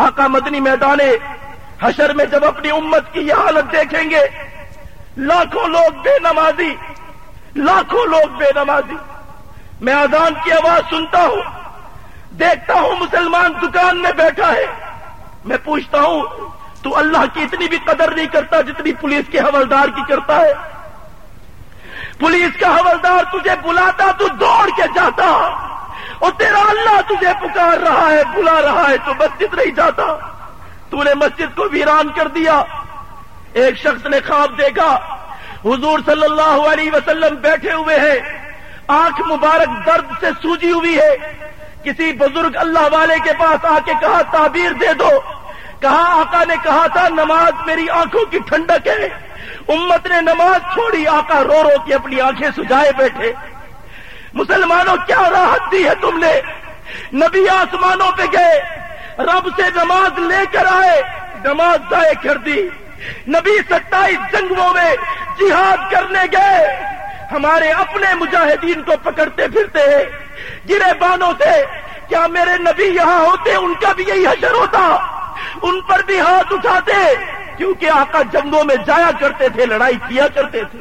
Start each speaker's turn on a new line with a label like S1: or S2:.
S1: آقا مدنی میدان حشر میں جب اپنی امت کی یہ حالت دیکھیں گے، لاکھوں لوگ بے نمازی، لاکھوں لوگ بے نمازی۔ میں آزان کی آواز سنتا ہوں، دیکھتا ہوں مسلمان دکان میں بیٹھا ہے۔ میں پوچھتا ہوں، تو اللہ کی اتنی بھی قدر نہیں کرتا جتنی پولیس کے حوالدار کی کرتا ہے؟ پولیس کا حوالدار تجھے بلاتا تو دوڑ کے جاتا۔ اللہ تجھے پکار رہا ہے بلا رہا ہے، تو مسجد نہیں جاتا۔ تو نے مسجد کو ویران کر دیا۔ ایک شخص نے خواب دیکھا۔ حضور صلی اللہ علیہ وسلم بیٹھے ہوئے ہیں۔ آنکھ مبارک درد سے سوجی ہوئی ہے۔ کسی بزرگ اللہ والے کے پاس آ کے کہا، تعبیر دے دو۔ کہا، آقا نے کہا تھا، نماز میری آنکھوں کی ٹھنڈک ہے۔ امت نے نماز چھوڑی، آقا رو رو کے اپنی آنکھیں سجائے بیٹھے۔ مسلمانوں، کیا راحت دی ہے تم نے؟ نبی آسمانوں پہ گئے، رب سے نماز لے کر آئے، نماز ضائع کر دی۔ نبی ستائیس جنگوں میں جہاد کرنے گئے۔ ہمارے اپنے مجاہدین کو پکڑتے پھرتے ہیں۔ گرے بانوں سے، کیا میرے نبی یہاں ہوتے؟ ان کا بھی یہی حشر ہوتا۔ ان پر بھی ہاتھ اٹھاتے، کیونکہ آقا جنگوں میں جایا کرتے تھے، لڑائی کیا کرتے تھے۔